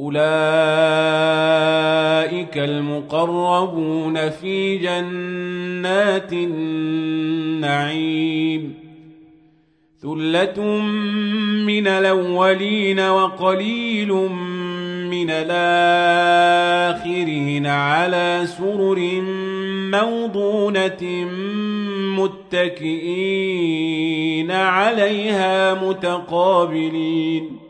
أولئك المقربون في جنات النعيم. ثلة من الأولين وقليل من الآخرين على سرر موضونة متكئين عليها متقابلين.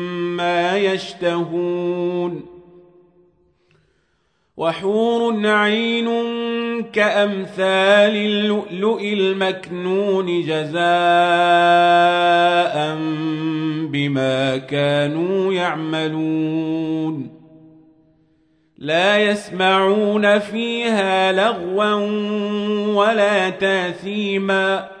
يشتهون وحور عين كأمثال اللؤلؤ المكنون جزاء بما كانوا يعملون لا يسمعون فيها لغوا ولا تاثيما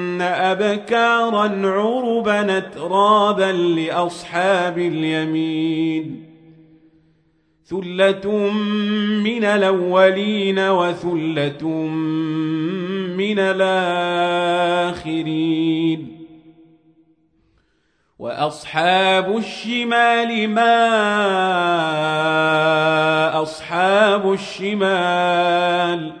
أبكارا عربا ترابا لأصحاب اليمين. ثلة من الأولين وثلة من الآخرين. وأصحاب الشمال ما أصحاب الشمال.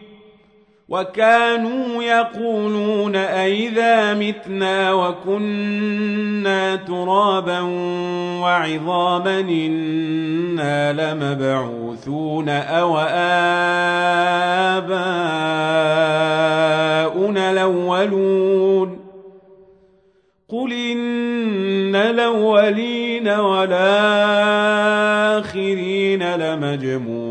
وكانوا يقولون أئذا متنا وكنا ترابا وعظاما إنا لمبعوثون أو آباؤنا الأولون قل إن الأولين والآخرين لمجموعون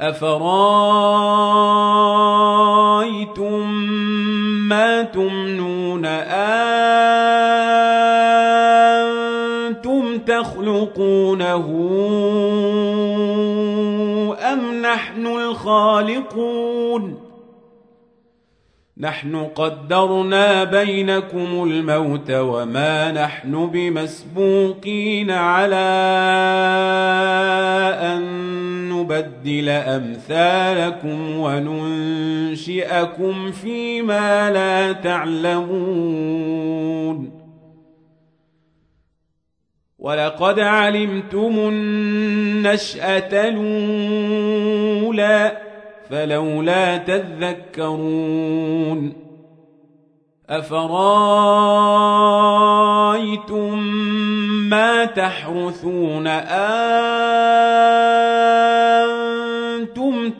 أفرأيتم ما تمنون أنتم تخلقونه أم نحن الخالقون؟ نحن قدرنا بينكم الموت وما نحن بمسبوقين على أن نبدل أمثالكم وننشئكم فيما لا تعلمون. ولقد علمتم النشأة الأولى فلولا تذكرون. أفرأيتم ما تحرثون أنتم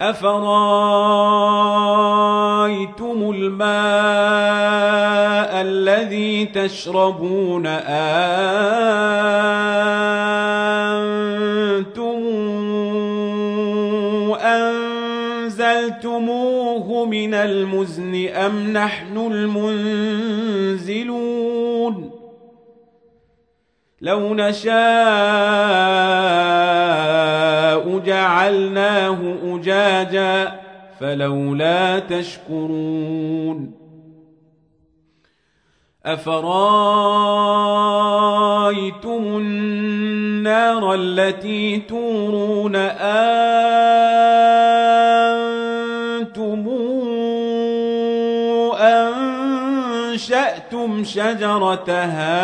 أفرأيتم الماء الذي تشربون أنتم أنزلتموه من المزن أم نحن المنزلون؟ لو نشاء جعلناه أجاجا فلولا تشكرون أفرأيتم النار التي تورون أنتم شجرتها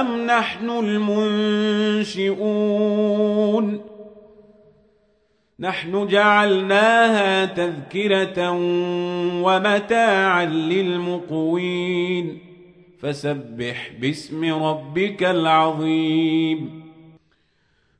أم نحن المنشئون؟ نحن جعلناها تذكرة ومتاعا للمقوين. فسبح باسم ربك العظيم.